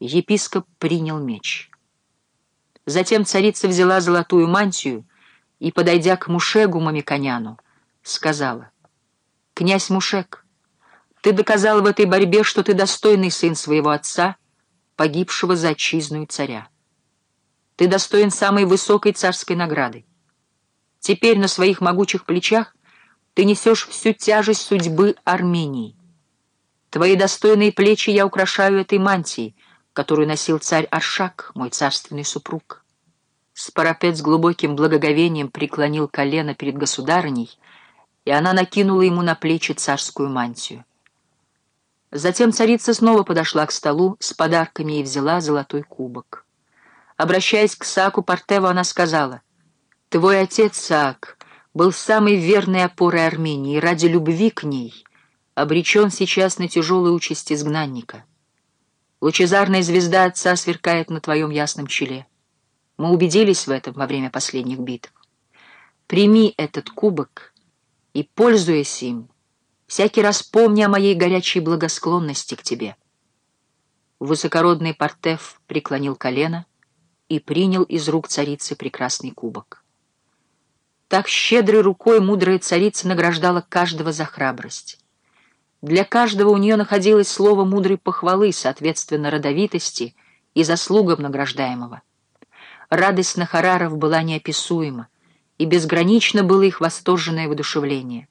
Епископ принял меч. Затем царица взяла золотую мантию и, подойдя к Мушегу Мамиконяну, сказала, «Князь Мушек, ты доказал в этой борьбе, что ты достойный сын своего отца, погибшего за отчизну царя. Ты достоин самой высокой царской награды. Теперь на своих могучих плечах ты несешь всю тяжесть судьбы Армении. Твои достойные плечи я украшаю этой мантией, которую носил царь Аршак, мой царственный супруг. Спарапет с глубоким благоговением преклонил колено перед государыней, и она накинула ему на плечи царскую мантию. Затем царица снова подошла к столу с подарками и взяла золотой кубок. Обращаясь к Сааку Партеву, она сказала, «Твой отец, Саак, был самой верной опорой Армении, ради любви к ней обречен сейчас на тяжелую участь изгнанника. Лучезарная звезда отца сверкает на твоем ясном челе. Мы убедились в этом во время последних битв. Прими этот кубок и, пользуясь им, всякий раз помни о моей горячей благосклонности к тебе». Высокородный Партеф преклонил колено и принял из рук царицы прекрасный кубок. Так щедрой рукой мудрая царица награждала каждого за храбрость. Для каждого у нее находилось слово мудрой похвалы, соответственно родовитости и заслугам награждаемого. Радость Нахараров была неописуема, и безгранично было их восторженное воодушевление.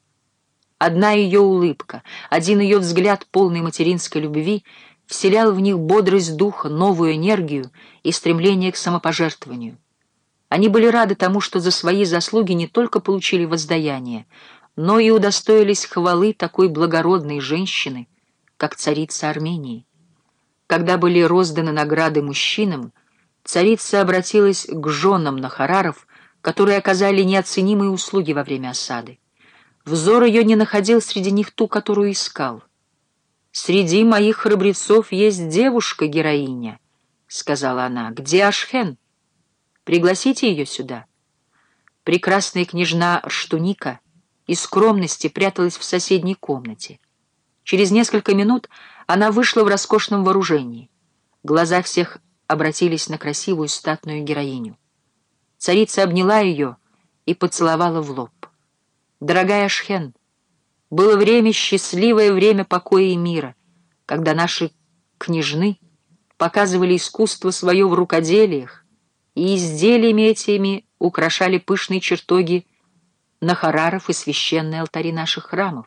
Одна ее улыбка, один ее взгляд полный материнской любви — вселял в них бодрость духа, новую энергию и стремление к самопожертвованию. Они были рады тому, что за свои заслуги не только получили воздаяние, но и удостоились хвалы такой благородной женщины, как царица Армении. Когда были розданы награды мужчинам, царица обратилась к женам Нахараров, которые оказали неоценимые услуги во время осады. Взор ее не находил среди них ту, которую искал. «Среди моих храбрецов есть девушка-героиня», — сказала она. «Где Ашхен? Пригласите ее сюда». Прекрасная княжна Рштуника из скромности пряталась в соседней комнате. Через несколько минут она вышла в роскошном вооружении. Глаза всех обратились на красивую статную героиню. Царица обняла ее и поцеловала в лоб. «Дорогая Ашхен, было время, счастливое время покоя и мира, когда наши княжны показывали искусство свое в рукоделиях, и изделиями этими украшали пышные чертоги нахараров и священные алтари наших храмов.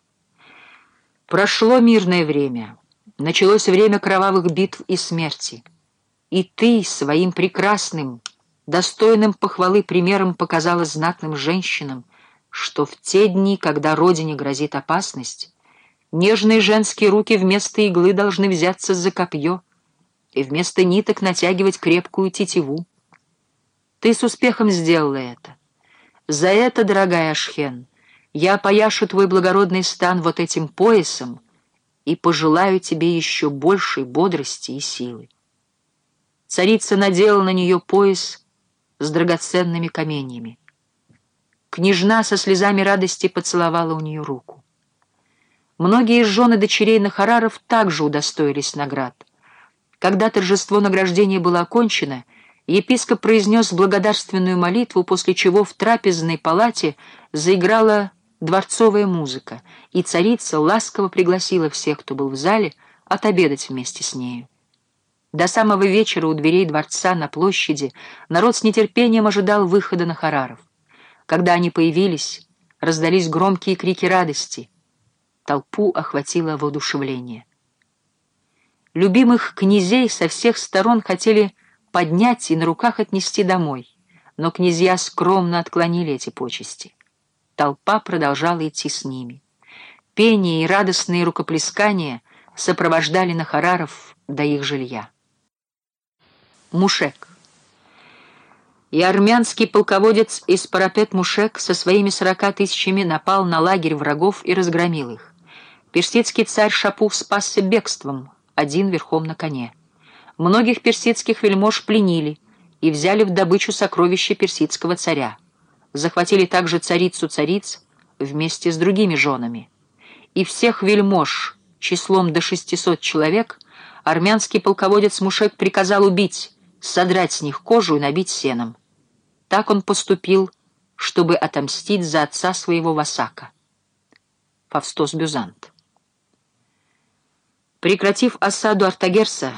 Прошло мирное время, началось время кровавых битв и смерти, и ты своим прекрасным, достойным похвалы примером показала знатным женщинам, что в те дни, когда родине грозит опасность, нежные женские руки вместо иглы должны взяться за копье и вместо ниток натягивать крепкую тетиву. Ты с успехом сделала это. За это, дорогая Ашхен, я опояшу твой благородный стан вот этим поясом и пожелаю тебе еще большей бодрости и силы. Царица надела на нее пояс с драгоценными каменьями. Княжна со слезами радости поцеловала у нее руку. Многие из жены дочерей Нахараров также удостоились наград. Когда торжество награждения было окончено, епископ произнес благодарственную молитву, после чего в трапезной палате заиграла дворцовая музыка, и царица ласково пригласила всех, кто был в зале, отобедать вместе с нею. До самого вечера у дверей дворца на площади народ с нетерпением ожидал выхода Нахараров. Когда они появились, раздались громкие крики радости. Толпу охватило воодушевление. Любимых князей со всех сторон хотели поднять и на руках отнести домой, но князья скромно отклонили эти почести. Толпа продолжала идти с ними. Пение и радостные рукоплескания сопровождали Нахараров до их жилья. Мушек и армянский полководец из Парапет-Мушек со своими сорока тысячами напал на лагерь врагов и разгромил их. Персидский царь Шапух спасся бегством, один верхом на коне. Многих персидских вельмож пленили и взяли в добычу сокровища персидского царя. Захватили также царицу цариц вместе с другими женами. И всех вельмож числом до 600 человек армянский полководец Мушек приказал убить, содрать с них кожу и набить сеном. Так он поступил, чтобы отомстить за отца своего Васака. Фавстос Бюзант. Прекратив осаду Артагерса,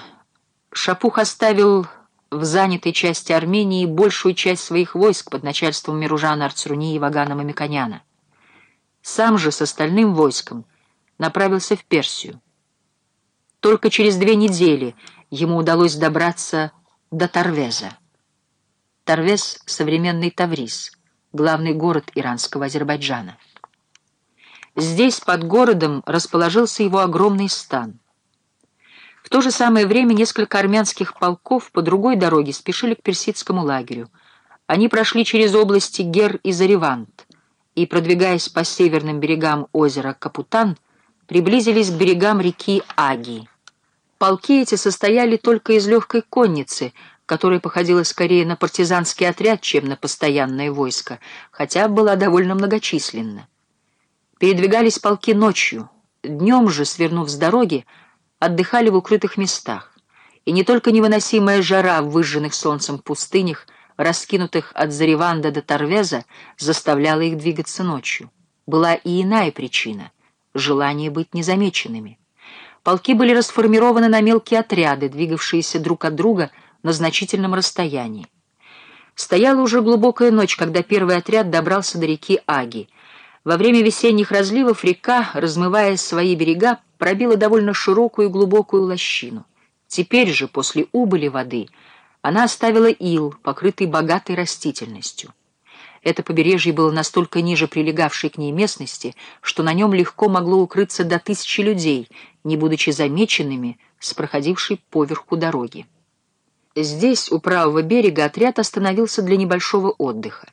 Шапух оставил в занятой части Армении большую часть своих войск под начальством Миружана Арцруни и Вагана Мамиконяна. Сам же с остальным войском направился в Персию. Только через две недели ему удалось добраться до Тарвеза. Тарвез — современный Тавриз, главный город иранского Азербайджана. Здесь, под городом, расположился его огромный стан. В то же самое время несколько армянских полков по другой дороге спешили к персидскому лагерю. Они прошли через области Гер и Заревант и, продвигаясь по северным берегам озера Капутан, приблизились к берегам реки Аги. Полки эти состояли только из легкой конницы, которая походила скорее на партизанский отряд, чем на постоянное войско, хотя была довольно многочисленна. Передвигались полки ночью, днем же, свернув с дороги, отдыхали в укрытых местах. И не только невыносимая жара в выжженных солнцем пустынях, раскинутых от Зареванда до Торвеза, заставляла их двигаться ночью. Была и иная причина — желание быть незамеченными. Полки были расформированы на мелкие отряды, двигавшиеся друг от друга на значительном расстоянии. Стояла уже глубокая ночь, когда первый отряд добрался до реки Аги. Во время весенних разливов река, размывая свои берега, пробила довольно широкую и глубокую лощину. Теперь же, после убыли воды, она оставила ил, покрытый богатой растительностью. Это побережье было настолько ниже прилегавшей к ней местности, что на нем легко могло укрыться до тысячи людей, не будучи замеченными с проходившей поверху дороги. Здесь, у правого берега, отряд остановился для небольшого отдыха.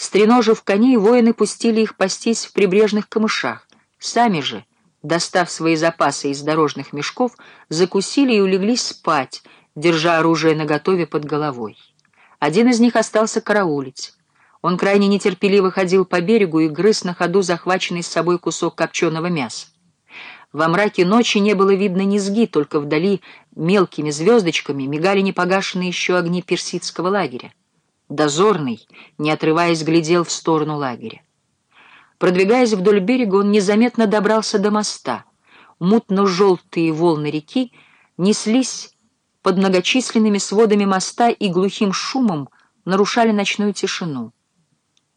Стреножив коней, воины пустили их пастись в прибрежных камышах. Сами же, достав свои запасы из дорожных мешков, закусили и улеглись спать, держа оружие наготове под головой. Один из них остался караулить. Он крайне нетерпеливо ходил по берегу и грыз на ходу захваченный с собой кусок копченого мяса. Во мраке ночи не было видно низги, только вдали мелкими звездочками мигали непогашенные еще огни персидского лагеря. Дозорный, не отрываясь, глядел в сторону лагеря. Продвигаясь вдоль берега, он незаметно добрался до моста. Мутно-желтые волны реки неслись под многочисленными сводами моста и глухим шумом нарушали ночную тишину.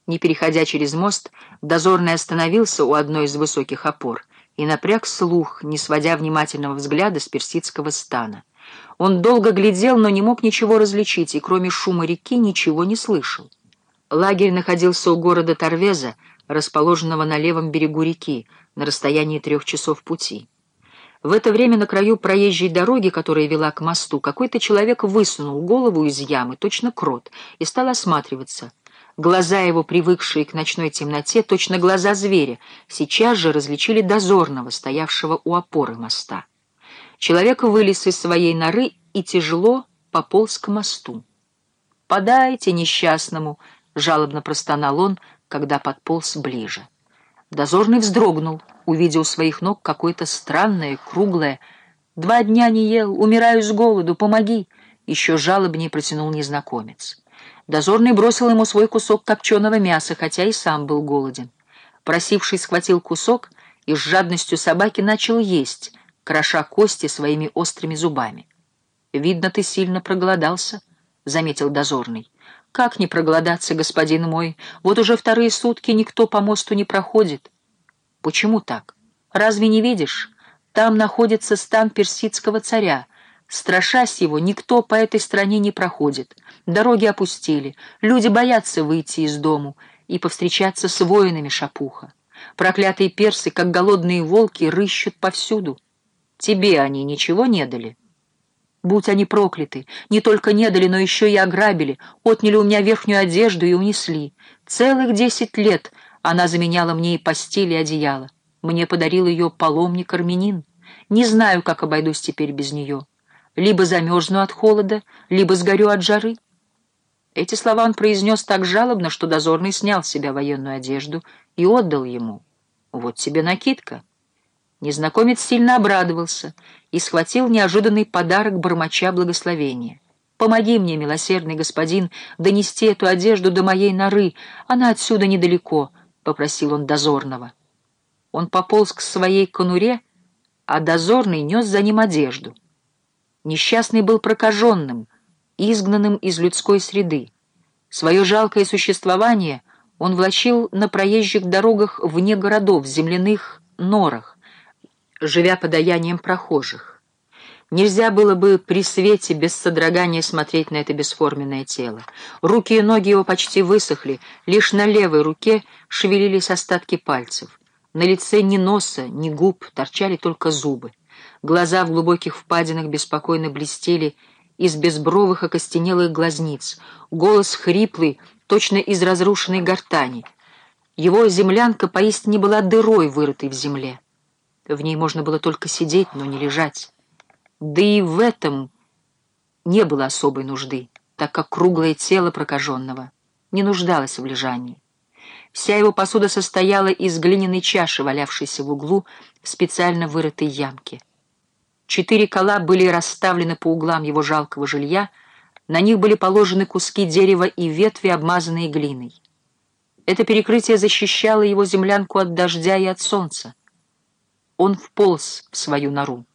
Не переходя через мост, дозорный остановился у одной из высоких опор и напряг слух, не сводя внимательного взгляда с персидского стана. Он долго глядел, но не мог ничего различить, и кроме шума реки ничего не слышал. Лагерь находился у города Торвеза, расположенного на левом берегу реки, на расстоянии трех часов пути. В это время на краю проезжей дороги, которая вела к мосту, какой-то человек высунул голову из ямы, точно крот, и стал осматриваться. Глаза его, привыкшие к ночной темноте, точно глаза зверя, сейчас же различили дозорного, стоявшего у опоры моста. Человек вылез из своей норы и тяжело пополз к мосту. «Подайте несчастному!» — жалобно простонал он, когда подполз ближе. Дозорный вздрогнул, увидев у своих ног какое-то странное, круглое. «Два дня не ел, умираю с голоду, помоги!» Еще жалобнее протянул незнакомец. Дозорный бросил ему свой кусок копченого мяса, хотя и сам был голоден. Просивший схватил кусок и с жадностью собаки начал есть, кроша кости своими острыми зубами. «Видно, ты сильно проголодался», — заметил дозорный. «Как не проголодаться, господин мой? Вот уже вторые сутки никто по мосту не проходит». «Почему так? Разве не видишь? Там находится стан персидского царя. Страшась его, никто по этой стране не проходит. Дороги опустили, люди боятся выйти из дому и повстречаться с воинами шапуха. Проклятые персы, как голодные волки, рыщут повсюду. Тебе они ничего не дали?» Будь они прокляты, не только не дали, но еще и ограбили, отняли у меня верхнюю одежду и унесли. Целых десять лет она заменяла мне и постель, и одеяло. Мне подарил ее паломник-армянин. Не знаю, как обойдусь теперь без нее. Либо замерзну от холода, либо сгорю от жары. Эти слова он произнес так жалобно, что дозорный снял с себя военную одежду и отдал ему. Вот тебе накидка. Незнакомец сильно обрадовался и схватил неожиданный подарок бормоча благословения. «Помоги мне, милосердный господин, донести эту одежду до моей норы, она отсюда недалеко», — попросил он дозорного. Он пополз к своей конуре, а дозорный нес за ним одежду. Несчастный был прокаженным, изгнанным из людской среды. Свое жалкое существование он влачил на проезжих дорогах вне городов, в земляных норах, живя подаянием прохожих. Нельзя было бы при свете без содрогания смотреть на это бесформенное тело. Руки и ноги его почти высохли, лишь на левой руке шевелились остатки пальцев. На лице ни носа, ни губ торчали только зубы. Глаза в глубоких впадинах беспокойно блестели из безбровых окостенелых глазниц. Голос хриплый, точно из разрушенной гортани. Его землянка поистине была дырой, вырытой в земле. В ней можно было только сидеть, но не лежать. Да и в этом не было особой нужды, так как круглое тело прокаженного не нуждалось в лежании. Вся его посуда состояла из глиняной чаши, валявшейся в углу в специально вырытой ямке. Четыре кола были расставлены по углам его жалкого жилья, на них были положены куски дерева и ветви, обмазанные глиной. Это перекрытие защищало его землянку от дождя и от солнца. Он вполз в свою нору.